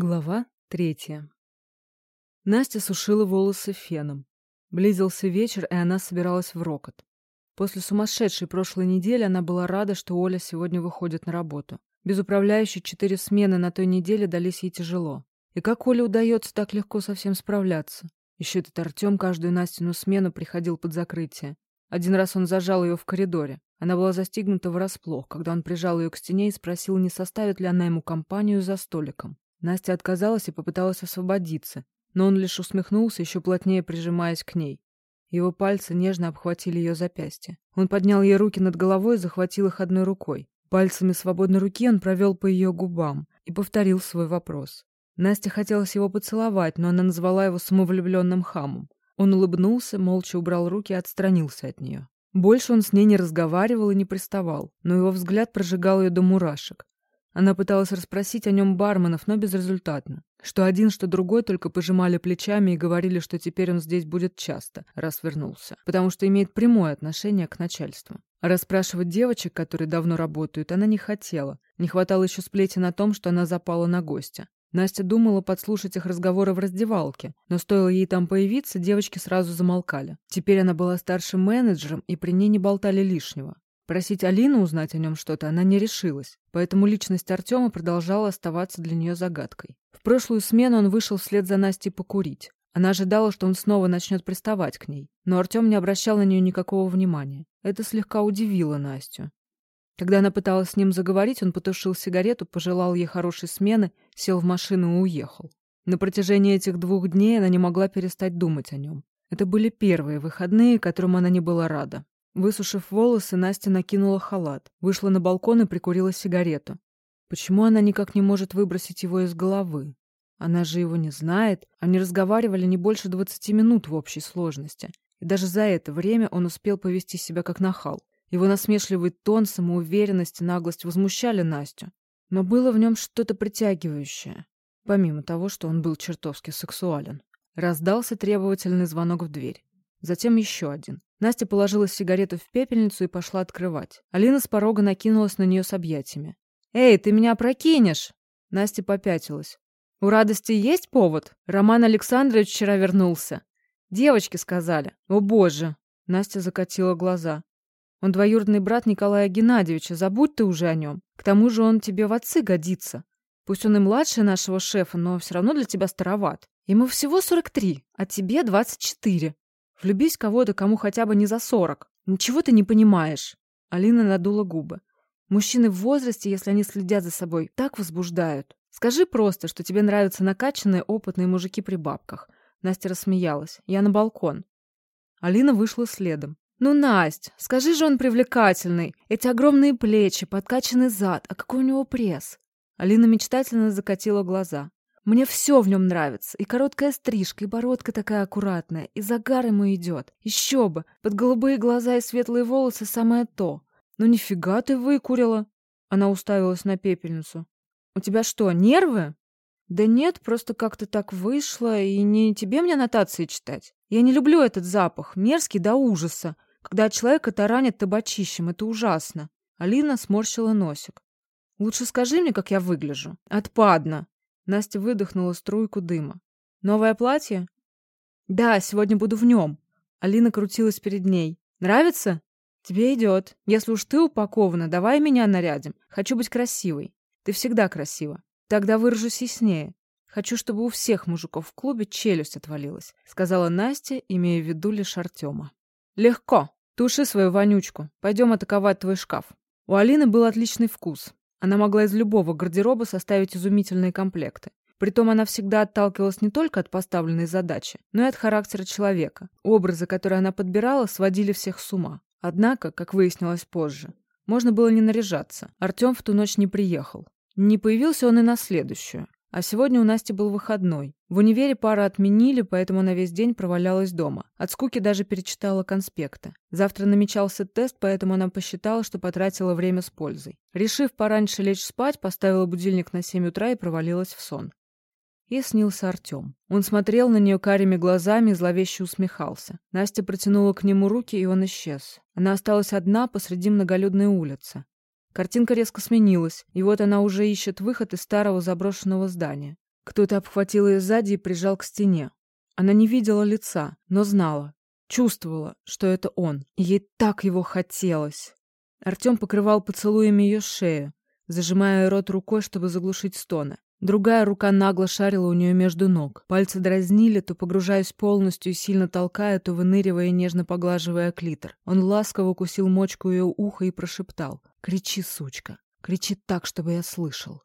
Глава третья. Настя сушила волосы феном. Близился вечер, и она собиралась в рокот. После сумасшедшей прошлой недели она была рада, что Оля сегодня выходит на работу. Без управляющей четыре смены на той неделе дались ей тяжело. И как Оле удается так легко со всем справляться? Еще этот Артем каждую Настину смену приходил под закрытие. Один раз он зажал ее в коридоре. Она была застигнута врасплох, когда он прижал ее к стене и спросил, не составит ли она ему компанию за столиком. Настя отказалась и попыталась освободиться, но он лишь усмехнулся, еще плотнее прижимаясь к ней. Его пальцы нежно обхватили ее запястье. Он поднял ей руки над головой и захватил их одной рукой. Пальцами свободной руки он провел по ее губам и повторил свой вопрос. Настя хотелось его поцеловать, но она назвала его самовлюбленным хамом. Он улыбнулся, молча убрал руки и отстранился от нее. Больше он с ней не разговаривал и не приставал, но его взгляд прожигал ее до мурашек. Она пыталась расспросить о нем барменов, но безрезультатно. Что один, что другой только пожимали плечами и говорили, что теперь он здесь будет часто, раз вернулся, потому что имеет прямое отношение к начальству. Расспрашивать девочек, которые давно работают, она не хотела. Не хватало еще сплетен о том, что она запала на гостя. Настя думала подслушать их разговоры в раздевалке, но стоило ей там появиться, девочки сразу замолкали. Теперь она была старшим менеджером, и при ней не болтали лишнего. Просить Алину узнать о нем что-то она не решилась, поэтому личность Артема продолжала оставаться для нее загадкой. В прошлую смену он вышел вслед за Настей покурить. Она ожидала, что он снова начнет приставать к ней, но Артем не обращал на нее никакого внимания. Это слегка удивило Настю. Когда она пыталась с ним заговорить, он потушил сигарету, пожелал ей хорошей смены, сел в машину и уехал. На протяжении этих двух дней она не могла перестать думать о нем. Это были первые выходные, которым она не была рада. Высушив волосы, Настя накинула халат, вышла на балкон и прикурила сигарету. Почему она никак не может выбросить его из головы? Она же его не знает. Они разговаривали не больше двадцати минут в общей сложности. И даже за это время он успел повести себя как нахал. Его насмешливый тон, самоуверенность и наглость возмущали Настю. Но было в нем что-то притягивающее, помимо того, что он был чертовски сексуален. Раздался требовательный звонок в дверь. Затем еще один. Настя положила сигарету в пепельницу и пошла открывать. Алина с порога накинулась на нее с объятиями. «Эй, ты меня прокинешь!» Настя попятилась. «У радости есть повод? Роман Александрович вчера вернулся. Девочки сказали. О, боже!» Настя закатила глаза. «Он двоюродный брат Николая Геннадьевича. Забудь ты уже о нем. К тому же он тебе в отцы годится. Пусть он и младше нашего шефа, но все равно для тебя староват. Ему всего 43, а тебе 24. Влюбись кого-то, кому хотя бы не за сорок. Ничего ты не понимаешь. Алина надула губы. Мужчины в возрасте, если они следят за собой, так возбуждают. Скажи просто, что тебе нравятся накачанные, опытные мужики при бабках. Настя рассмеялась. Я на балкон. Алина вышла следом. «Ну, Настя, скажи же он привлекательный. Эти огромные плечи, подкачанный зад. А какой у него пресс?» Алина мечтательно закатила глаза. Мне все в нем нравится. И короткая стрижка, и бородка такая аккуратная, и загар ему идет. Еще бы, под голубые глаза и светлые волосы самое то. Ну нифига ты выкурила. Она уставилась на пепельницу. У тебя что, нервы? Да нет, просто как-то так вышло, и не тебе мне аннотации читать. Я не люблю этот запах, мерзкий до ужаса. Когда человека таранит табачищем, это ужасно. Алина сморщила носик. Лучше скажи мне, как я выгляжу. Отпадно. Настя выдохнула струйку дыма. «Новое платье?» «Да, сегодня буду в нем». Алина крутилась перед ней. «Нравится?» «Тебе идет. Если уж ты упакована, давай меня нарядим. Хочу быть красивой. Ты всегда красива. Тогда выражусь яснее. Хочу, чтобы у всех мужиков в клубе челюсть отвалилась», сказала Настя, имея в виду лишь Артема. «Легко. Туши свою вонючку. Пойдем атаковать твой шкаф». У Алины был отличный вкус. Она могла из любого гардероба составить изумительные комплекты. Притом она всегда отталкивалась не только от поставленной задачи, но и от характера человека. Образы, которые она подбирала, сводили всех с ума. Однако, как выяснилось позже, можно было не наряжаться. Артем в ту ночь не приехал. Не появился он и на следующую. А сегодня у Насти был выходной. В универе пары отменили, поэтому она весь день провалялась дома. От скуки даже перечитала конспекты. Завтра намечался тест, поэтому она посчитала, что потратила время с пользой. Решив пораньше лечь спать, поставила будильник на 7 утра и провалилась в сон. Ей снился Артем. Он смотрел на нее карими глазами и зловеще усмехался. Настя протянула к нему руки, и он исчез. Она осталась одна посреди многолюдной улицы. Картинка резко сменилась, и вот она уже ищет выход из старого заброшенного здания. Кто-то обхватил ее сзади и прижал к стене. Она не видела лица, но знала, чувствовала, что это он. И ей так его хотелось. Артем покрывал поцелуями ее шею, зажимая рот рукой, чтобы заглушить стоны. Другая рука нагло шарила у нее между ног. Пальцы дразнили, то погружаясь полностью и сильно толкая, то выныривая и нежно поглаживая клитор. Он ласково укусил мочку ее уха и прошептал. «Кричи, сучка! Кричи так, чтобы я слышал!»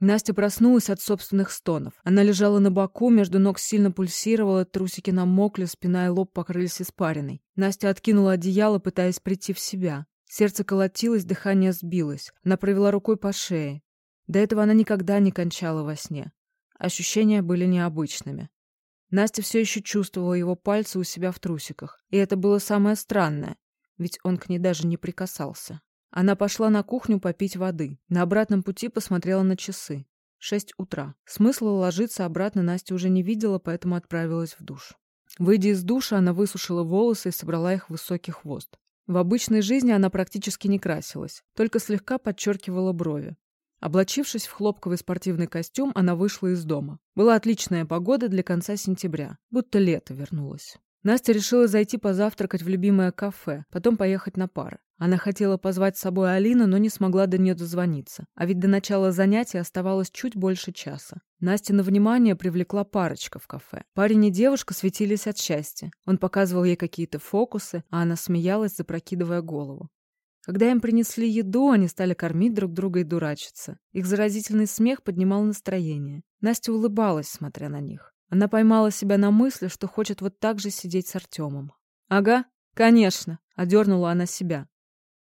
Настя проснулась от собственных стонов. Она лежала на боку, между ног сильно пульсировала, трусики намокли, спина и лоб покрылись испариной. Настя откинула одеяло, пытаясь прийти в себя. Сердце колотилось, дыхание сбилось. Она провела рукой по шее. До этого она никогда не кончала во сне. Ощущения были необычными. Настя все еще чувствовала его пальцы у себя в трусиках. И это было самое странное, ведь он к ней даже не прикасался. Она пошла на кухню попить воды. На обратном пути посмотрела на часы. Шесть утра. Смысла ложиться обратно Настя уже не видела, поэтому отправилась в душ. Выйдя из душа, она высушила волосы и собрала их в высокий хвост. В обычной жизни она практически не красилась, только слегка подчеркивала брови. Облачившись в хлопковый спортивный костюм, она вышла из дома. Была отличная погода для конца сентября, будто лето вернулось. Настя решила зайти позавтракать в любимое кафе, потом поехать на пары. Она хотела позвать с собой Алину, но не смогла до нее дозвониться. А ведь до начала занятия оставалось чуть больше часа. Настя на внимание привлекла парочка в кафе. Парень и девушка светились от счастья. Он показывал ей какие-то фокусы, а она смеялась, запрокидывая голову. Когда им принесли еду, они стали кормить друг друга и дурачиться. Их заразительный смех поднимал настроение. Настя улыбалась, смотря на них. Она поймала себя на мысли, что хочет вот так же сидеть с Артемом. «Ага, конечно», — одернула она себя.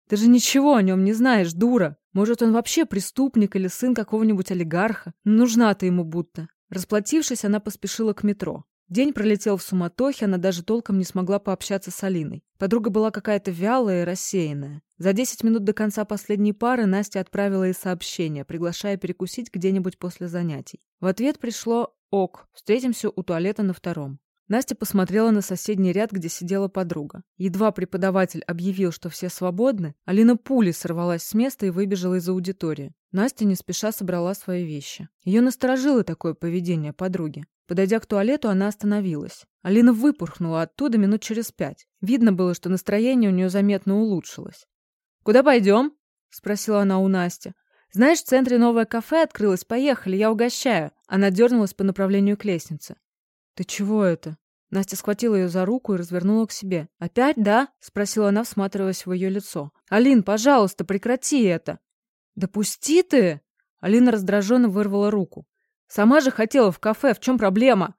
«Ты же ничего о нем не знаешь, дура. Может, он вообще преступник или сын какого-нибудь олигарха? Нужна ты ему будто». Расплатившись, она поспешила к метро. День пролетел в суматохе, она даже толком не смогла пообщаться с Алиной. Подруга была какая-то вялая и рассеянная. За 10 минут до конца последней пары Настя отправила ей сообщение, приглашая перекусить где-нибудь после занятий. В ответ пришло «Ок, встретимся у туалета на втором». Настя посмотрела на соседний ряд, где сидела подруга. Едва преподаватель объявил, что все свободны, Алина пулей сорвалась с места и выбежала из аудитории. Настя не спеша собрала свои вещи. Ее насторожило такое поведение подруги. Подойдя к туалету, она остановилась. Алина выпорхнула оттуда минут через пять. Видно было, что настроение у нее заметно улучшилось. «Куда пойдем?» — спросила она у Насти. «Знаешь, в центре новое кафе открылось. Поехали, я угощаю». Она дернулась по направлению к лестнице. «Ты чего это?» Настя схватила ее за руку и развернула к себе. «Опять, да?» — спросила она, всматриваясь в ее лицо. «Алин, пожалуйста, прекрати это!» «Да пусти ты!» Алина раздраженно вырвала руку. «Сама же хотела в кафе, в чем проблема?»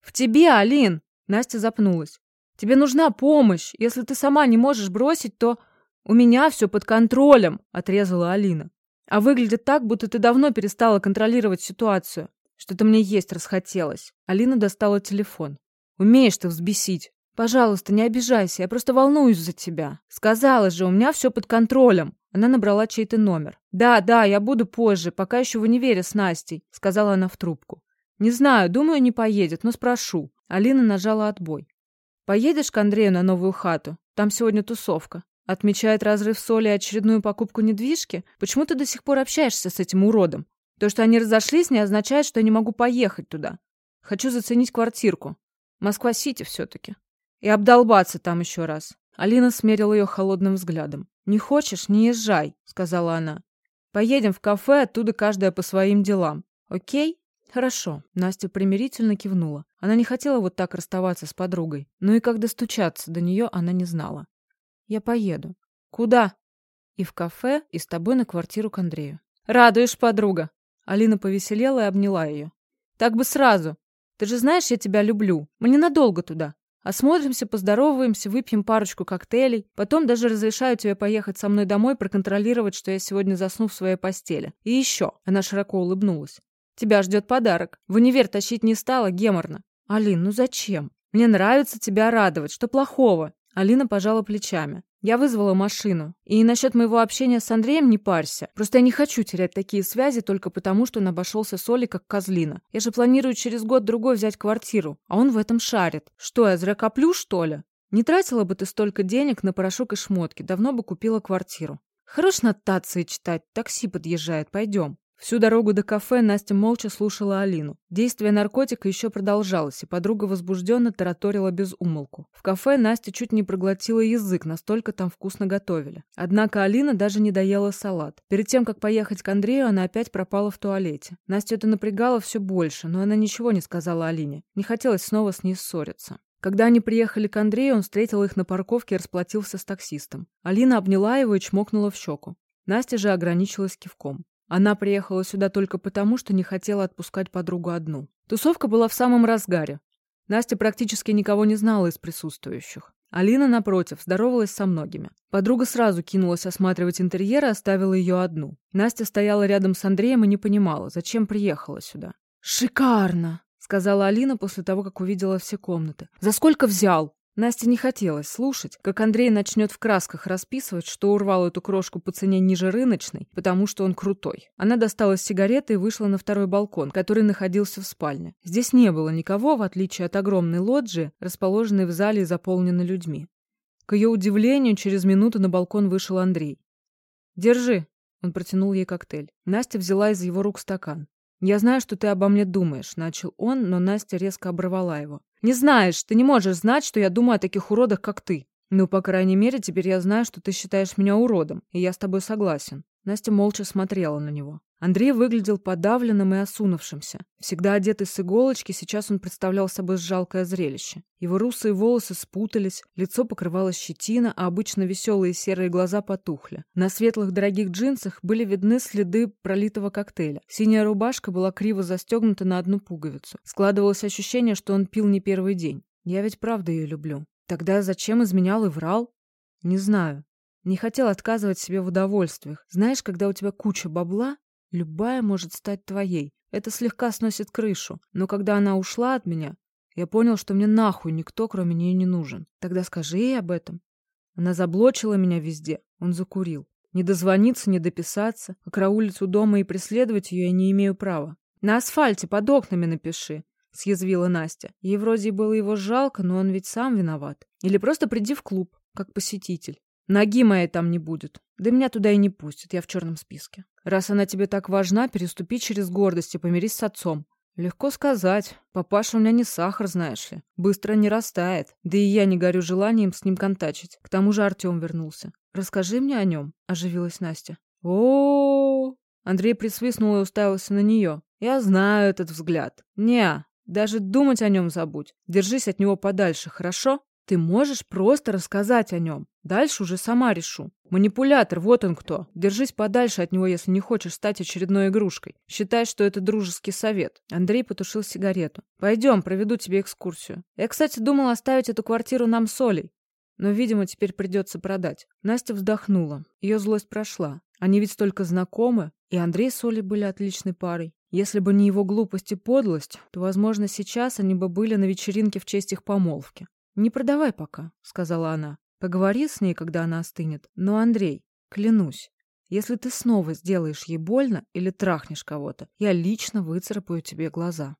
«В тебе, Алин!» Настя запнулась. «Тебе нужна помощь. Если ты сама не можешь бросить, то...» «У меня все под контролем», — отрезала Алина. «А выглядит так, будто ты давно перестала контролировать ситуацию. Что-то мне есть расхотелось». Алина достала телефон. «Умеешь ты взбесить. Пожалуйста, не обижайся, я просто волнуюсь за тебя. Сказала же, у меня все под контролем». Она набрала чей-то номер. «Да, да, я буду позже, пока еще в универе с Настей», — сказала она в трубку. «Не знаю, думаю, не поедет, но спрошу». Алина нажала отбой. «Поедешь к Андрею на новую хату? Там сегодня тусовка». Отмечает разрыв соли и очередную покупку недвижки? Почему ты до сих пор общаешься с этим уродом? То, что они разошлись, не означает, что я не могу поехать туда. Хочу заценить квартирку. Москва-Сити все-таки. И обдолбаться там еще раз. Алина смерила ее холодным взглядом. «Не хочешь? Не езжай», — сказала она. «Поедем в кафе, оттуда каждая по своим делам. Окей?» «Хорошо», — Настя примирительно кивнула. Она не хотела вот так расставаться с подругой. Но и как достучаться до нее она не знала. Я поеду. Куда? И в кафе, и с тобой на квартиру к Андрею. Радуешь, подруга. Алина повеселела и обняла ее. Так бы сразу. Ты же знаешь, я тебя люблю. Мы ненадолго туда. Осмотримся, поздороваемся, выпьем парочку коктейлей. Потом даже разрешаю тебе поехать со мной домой, проконтролировать, что я сегодня засну в своей постели. И еще. Она широко улыбнулась. Тебя ждет подарок. В универ тащить не стала, геморно. Алин, ну зачем? Мне нравится тебя радовать. Что плохого? Алина пожала плечами. Я вызвала машину. И насчет моего общения с Андреем не парься. Просто я не хочу терять такие связи только потому, что он обошелся с Олей как козлина. Я же планирую через год-другой взять квартиру. А он в этом шарит. Что, я зря коплю, что ли? Не тратила бы ты столько денег на порошок и шмотки. Давно бы купила квартиру. Хорош нотации читать. Такси подъезжает. Пойдем. Всю дорогу до кафе Настя молча слушала Алину. Действие наркотика еще продолжалось, и подруга возбужденно тараторила без умолку. В кафе Настя чуть не проглотила язык, настолько там вкусно готовили. Однако Алина даже не доела салат. Перед тем, как поехать к Андрею, она опять пропала в туалете. Настю это напрягало все больше, но она ничего не сказала Алине. Не хотелось снова с ней ссориться. Когда они приехали к Андрею, он встретил их на парковке и расплатился с таксистом. Алина обняла его и чмокнула в щеку. Настя же ограничилась кивком. Она приехала сюда только потому, что не хотела отпускать подругу одну. Тусовка была в самом разгаре. Настя практически никого не знала из присутствующих. Алина, напротив, здоровалась со многими. Подруга сразу кинулась осматривать интерьер и оставила ее одну. Настя стояла рядом с Андреем и не понимала, зачем приехала сюда. «Шикарно!» — сказала Алина после того, как увидела все комнаты. «За сколько взял?» Насте не хотелось слушать, как Андрей начнет в красках расписывать, что урвал эту крошку по цене ниже рыночной, потому что он крутой. Она достала сигареты и вышла на второй балкон, который находился в спальне. Здесь не было никого, в отличие от огромной лоджии, расположенной в зале и заполненной людьми. К ее удивлению, через минуту на балкон вышел Андрей. «Держи», — он протянул ей коктейль. Настя взяла из его рук стакан. «Я знаю, что ты обо мне думаешь», — начал он, но Настя резко оборвала его. «Не знаешь, ты не можешь знать, что я думаю о таких уродах, как ты. Ну, по крайней мере, теперь я знаю, что ты считаешь меня уродом, и я с тобой согласен». Настя молча смотрела на него. Андрей выглядел подавленным и осунувшимся. Всегда одетый с иголочки, сейчас он представлял собой жалкое зрелище. Его русые волосы спутались, лицо покрывалось щетина, а обычно веселые серые глаза потухли. На светлых дорогих джинсах были видны следы пролитого коктейля. Синяя рубашка была криво застегнута на одну пуговицу. Складывалось ощущение, что он пил не первый день. Я ведь правда ее люблю. Тогда зачем изменял и врал? Не знаю. Не хотел отказывать себе в удовольствиях. Знаешь, когда у тебя куча бабла, Любая может стать твоей. Это слегка сносит крышу. Но когда она ушла от меня, я понял, что мне нахуй никто, кроме нее, не нужен. Тогда скажи ей об этом. Она заблочила меня везде. Он закурил. Не дозвониться, не дописаться. Окараулить у дома и преследовать ее я не имею права. На асфальте под окнами напиши. — съязвила Настя. Ей вроде было его жалко, но он ведь сам виноват. Или просто приди в клуб, как посетитель. Ноги моей там не будет. Да меня туда и не пустят, я в черном списке. Раз она тебе так важна, переступи через гордость и помирись с отцом. Легко сказать. Папаша у меня не сахар, знаешь ли. Быстро не растает. Да и я не горю желанием с ним контачить. К тому же Артем вернулся. Расскажи мне о нем, оживилась Настя. О, -о, Андрей присвистнул и уставился на нее. Я знаю этот взгляд. Не, даже думать о нем забудь. Держись от него подальше, хорошо? Ты можешь просто рассказать о нем. Дальше уже сама решу. Манипулятор, вот он кто. Держись подальше от него, если не хочешь стать очередной игрушкой. Считай, что это дружеский совет. Андрей потушил сигарету. Пойдем, проведу тебе экскурсию. Я, кстати, думал оставить эту квартиру нам с Олей. Но, видимо, теперь придется продать. Настя вздохнула. Ее злость прошла. Они ведь столько знакомы, и Андрей с Олей были отличной парой. Если бы не его глупость и подлость, то, возможно, сейчас они бы были на вечеринке в честь их помолвки. «Не продавай пока», — сказала она. «Поговори с ней, когда она остынет. Но, Андрей, клянусь, если ты снова сделаешь ей больно или трахнешь кого-то, я лично выцарапаю тебе глаза».